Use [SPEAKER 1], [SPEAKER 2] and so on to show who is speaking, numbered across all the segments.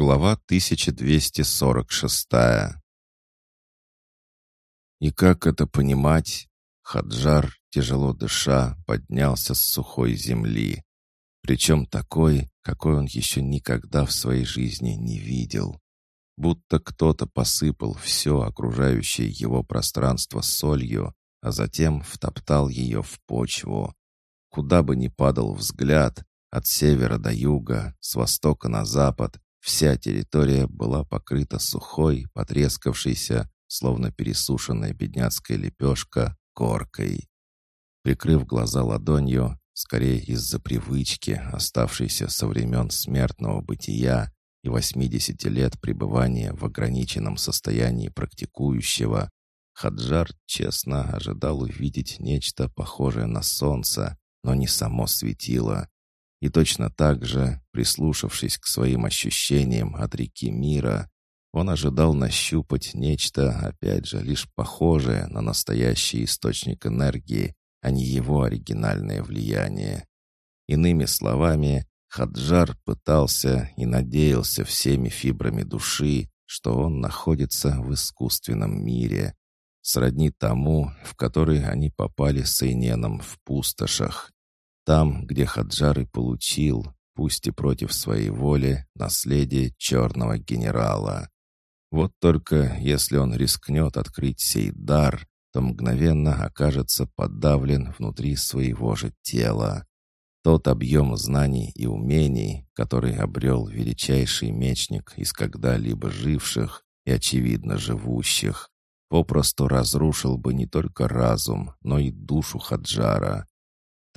[SPEAKER 1] Глава 1246 И как это понимать? Хаджар, тяжело дыша, поднялся с сухой земли. Причем такой, какой он еще никогда в своей жизни не видел. Будто кто-то посыпал все окружающее его пространство солью, а затем втоптал ее в почву. Куда бы ни падал взгляд, от севера до юга, с востока на запад, вся территория была покрыта сухой, потрескавшейся, словно пересушенная бедняцкая лепешка, коркой. Прикрыв глаза ладонью, скорее из-за привычки, оставшейся со времен смертного бытия и 80 лет пребывания в ограниченном состоянии практикующего, Хаджар честно ожидал увидеть нечто похожее на солнце, но не само светило. И точно так же, прислушавшись к своим ощущениям от реки мира, он ожидал нащупать нечто, опять же, лишь похожее на настоящий источник энергии, а не его оригинальное влияние. Иными словами, Хаджар пытался и надеялся всеми фибрами души, что он находится в искусственном мире, сродни тому, в который они попали с Эйненом в пустошах. Там, где Хаджар и получил, пусть и против своей воли, наследие черного генерала. Вот только если он рискнет открыть сей дар, то мгновенно окажется подавлен внутри своего же тела. Тот объем знаний и умений, который обрел величайший мечник из когда-либо живших и, очевидно, живущих, попросту разрушил бы не только разум, но и душу Хаджара.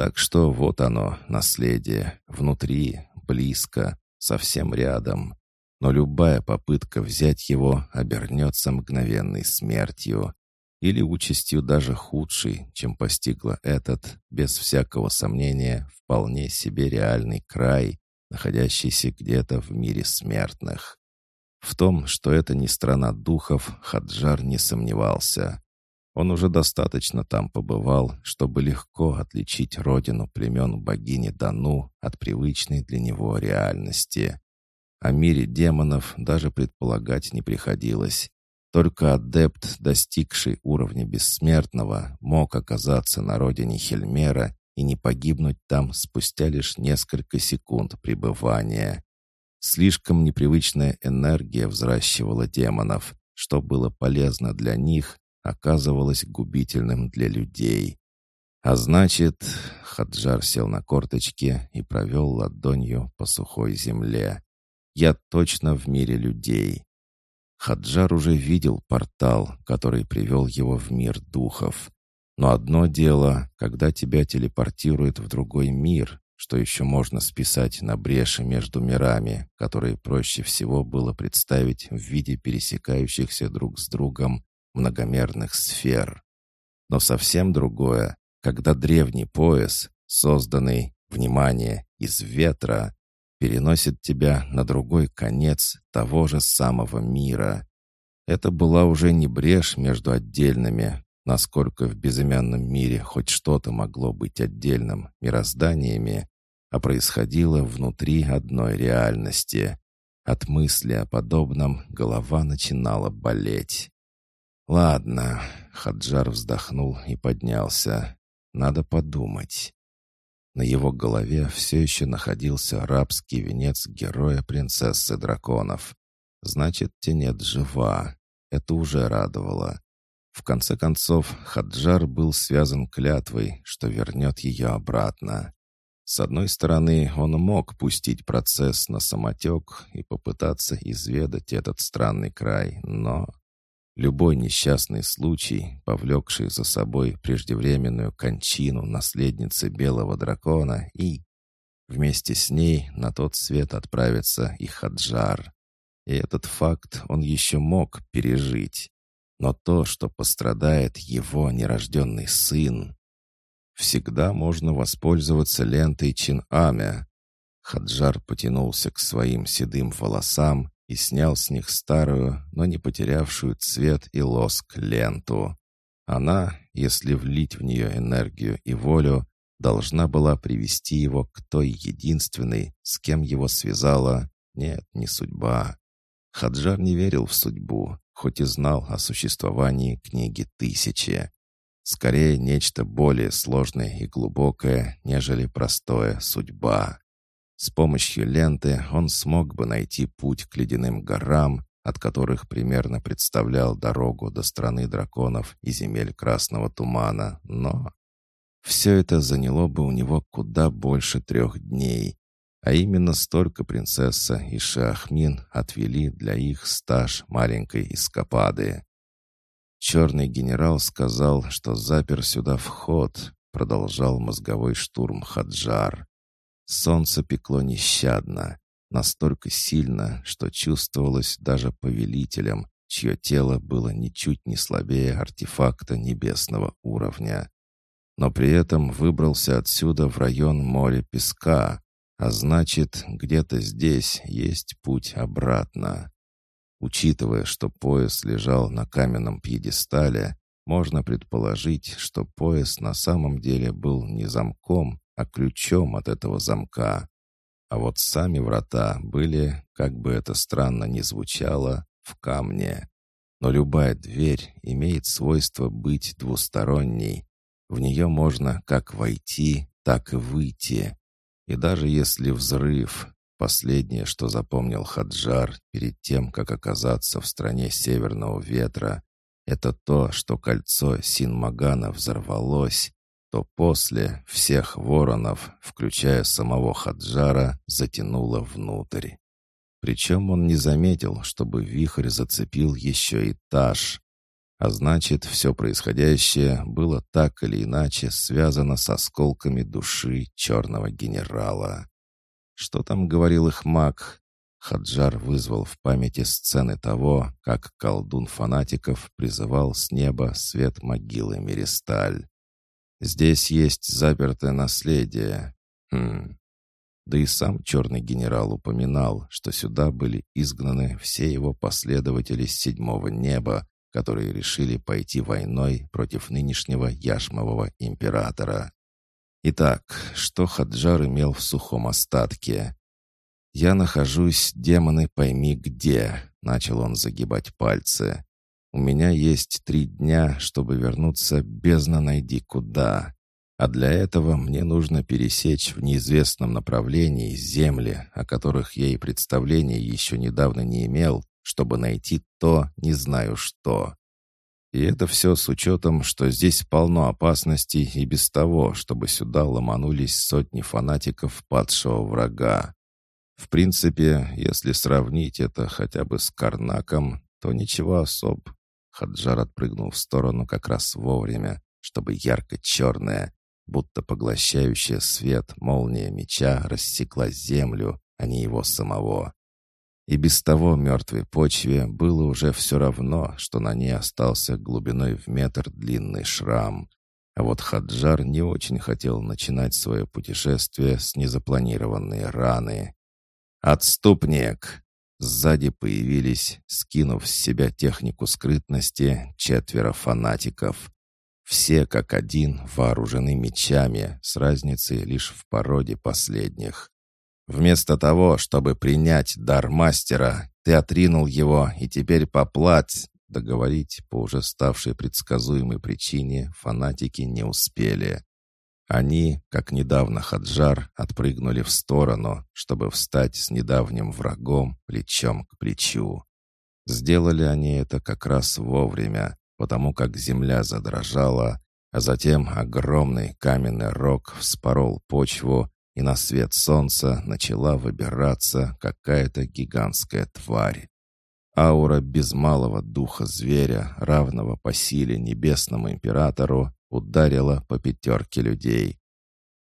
[SPEAKER 1] Так что вот оно, наследие, внутри, близко, совсем рядом. Но любая попытка взять его обернется мгновенной смертью или участью даже худшей, чем постигла этот, без всякого сомнения, вполне себе реальный край, находящийся где-то в мире смертных. В том, что это не страна духов, Хаджар не сомневался. Он уже достаточно там побывал, чтобы легко отличить родину племен богини Дану от привычной для него реальности. О мире демонов даже предполагать не приходилось. Только адепт, достигший уровня бессмертного, мог оказаться на родине Хельмера и не погибнуть там спустя лишь несколько секунд пребывания. Слишком непривычная энергия взращивала демонов, что было полезно для них, оказывалось губительным для людей. А значит, Хаджар сел на корточки и провел ладонью по сухой земле. Я точно в мире людей. Хаджар уже видел портал, который привел его в мир духов. Но одно дело, когда тебя телепортируют в другой мир, что еще можно списать на бреши между мирами, которые проще всего было представить в виде пересекающихся друг с другом многомерных сфер. Но совсем другое, когда древний пояс, созданный, внимание, из ветра, переносит тебя на другой конец того же самого мира. Это была уже не брешь между отдельными, насколько в безымянном мире хоть что-то могло быть отдельным, мирозданиями, а происходило внутри одной реальности. От мысли о подобном голова начинала болеть. «Ладно», — Хаджар вздохнул и поднялся. «Надо подумать». На его голове все еще находился рабский венец героя принцессы драконов. Значит, Тенет жива. Это уже радовало. В конце концов, Хаджар был связан клятвой, что вернет ее обратно. С одной стороны, он мог пустить процесс на самотек и попытаться изведать этот странный край, но любой несчастный случай, повлекший за собой преждевременную кончину наследницы белого дракона и вместе с ней на тот свет отправится и Хаджар. И этот факт он еще мог пережить. Но то, что пострадает его нерожденный сын, всегда можно воспользоваться лентой Чин-Амя. Хаджар потянулся к своим седым волосам и снял с них старую, но не потерявшую цвет и лоск ленту. Она, если влить в нее энергию и волю, должна была привести его к той единственной, с кем его связала, Нет, не судьба. Хаджар не верил в судьбу, хоть и знал о существовании книги «Тысячи». Скорее, нечто более сложное и глубокое, нежели простое «судьба». С помощью ленты он смог бы найти путь к ледяным горам, от которых примерно представлял дорогу до страны драконов и земель красного тумана, но... Все это заняло бы у него куда больше трех дней, а именно столько принцесса и Шахмин отвели для их стаж маленькой эскапады. Черный генерал сказал, что запер сюда вход, продолжал мозговой штурм Хаджар. Солнце пекло нещадно, настолько сильно, что чувствовалось даже повелителем, чье тело было ничуть не слабее артефакта небесного уровня. Но при этом выбрался отсюда в район моря песка, а значит, где-то здесь есть путь обратно. Учитывая, что пояс лежал на каменном пьедестале, можно предположить, что пояс на самом деле был не замком, а ключом от этого замка. А вот сами врата были, как бы это странно ни звучало, в камне. Но любая дверь имеет свойство быть двусторонней. В нее можно как войти, так и выйти. И даже если взрыв, последнее, что запомнил Хаджар перед тем, как оказаться в стране северного ветра, это то, что кольцо Синмагана взорвалось, то после всех воронов, включая самого Хаджара, затянуло внутрь. Причем он не заметил, чтобы вихрь зацепил еще этаж, а значит, все происходящее было так или иначе связано с осколками души черного генерала. Что там говорил их маг? Хаджар вызвал в памяти сцены того, как колдун фанатиков призывал с неба свет могилы Меристаль. Здесь есть запертое наследие. Хм. Да и сам черный генерал упоминал, что сюда были изгнаны все его последователи с седьмого неба, которые решили пойти войной против нынешнего яшмового императора. Итак, что Хаджар имел в сухом остатке? «Я нахожусь, демоны, пойми где», — начал он загибать пальцы. «У меня есть три дня, чтобы вернуться бездна найди куда. А для этого мне нужно пересечь в неизвестном направлении земли, о которых я и представления еще недавно не имел, чтобы найти то, не знаю что. И это все с учетом, что здесь полно опасностей и без того, чтобы сюда ломанулись сотни фанатиков падшего врага. В принципе, если сравнить это хотя бы с Карнаком, то ничего особ. Хаджар отпрыгнул в сторону как раз вовремя, чтобы ярко-черная, будто поглощающая свет молния меча рассекла землю, а не его самого. И без того мертвой почве было уже все равно, что на ней остался глубиной в метр длинный шрам. А вот Хаджар не очень хотел начинать свое путешествие с незапланированной раны. «Отступник!» Сзади появились, скинув с себя технику скрытности, четверо фанатиков. Все как один вооружены мечами, с разницей лишь в породе последних. Вместо того, чтобы принять дар мастера, ты отринул его и теперь поплать. Договорить по уже ставшей предсказуемой причине фанатики не успели. Они, как недавно Хаджар, отпрыгнули в сторону, чтобы встать с недавним врагом плечом к плечу. Сделали они это как раз вовремя, потому как земля задрожала, а затем огромный каменный рог вспорол почву, и на свет солнца начала выбираться какая-то гигантская тварь. Аура без малого духа зверя, равного по силе небесному императору, ударила по пятерке людей.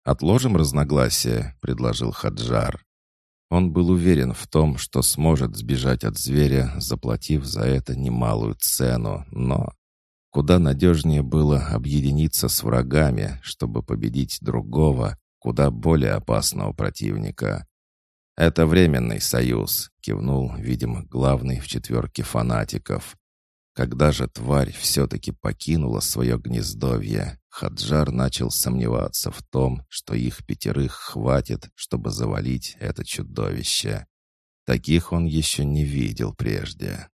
[SPEAKER 1] «Отложим разногласия», — предложил Хаджар. Он был уверен в том, что сможет сбежать от зверя, заплатив за это немалую цену, но куда надежнее было объединиться с врагами, чтобы победить другого, куда более опасного противника. «Это временный союз», — кивнул, видимо, главный в четверке фанатиков. Когда же тварь все-таки покинула свое гнездовье, Хаджар начал сомневаться в том, что их пятерых хватит, чтобы завалить это чудовище. Таких он еще не видел прежде.